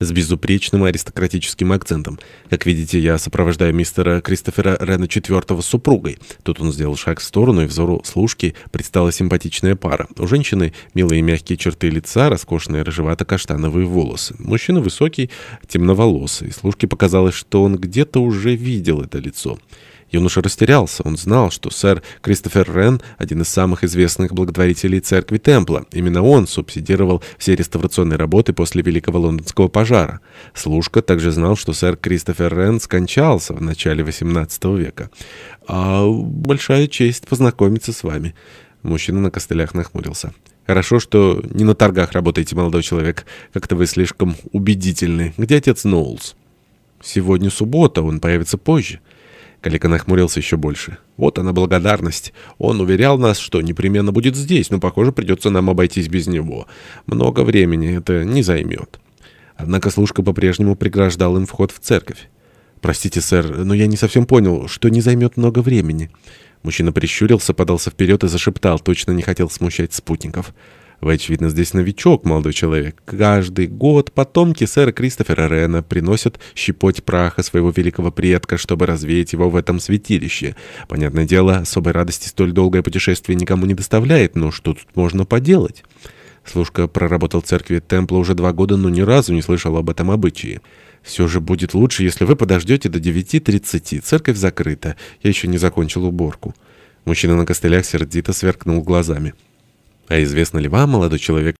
с безупречным аристократическим акцентом. Как видите, я сопровождаю мистера Кристофера Рена IV с супругой. Тут он сделал шаг в сторону, и взору служки предстала симпатичная пара. У женщины милые мягкие черты лица, роскошные рыжевато-каштановые волосы. Мужчина высокий, темноволосый. Служке показалось, что он где-то уже видел это лицо. Юноша растерялся. Он знал, что сэр Кристофер Рен – один из самых известных благотворителей церкви Темпла. Именно он субсидировал все реставрационные работы после Великого Лондонского пожара. Служка также знал, что сэр Кристофер Рен скончался в начале XVIII века. «А большая честь познакомиться с вами». Мужчина на костылях нахмурился. «Хорошо, что не на торгах работаете, молодой человек. Как-то вы слишком убедительны. Где отец Ноулс?» «Сегодня суббота, он появится позже». Калика нахмурился еще больше. Вот она благодарность. Он уверял нас, что непременно будет здесь, но, похоже, придется нам обойтись без него. Много времени это не займет. Однако служка по-прежнему преграждал им вход в церковь. «Простите, сэр, но я не совсем понял, что не займет много времени». Мужчина прищурился, подался вперед и зашептал, точно не хотел смущать спутников. Вы, очевидно, здесь новичок, молодой человек. Каждый год потомки сэра Кристофера Рена приносят щепоть праха своего великого предка, чтобы развеять его в этом святилище. Понятное дело, особой радости столь долгое путешествие никому не доставляет, но что тут можно поделать? Служка проработал в церкви Темпла уже два года, но ни разу не слышал об этом обычае. «Все же будет лучше, если вы подождете до 9.30. Церковь закрыта. Я еще не закончил уборку». Мужчина на костылях сердито сверкнул глазами. А известно ли вам, молодой человек,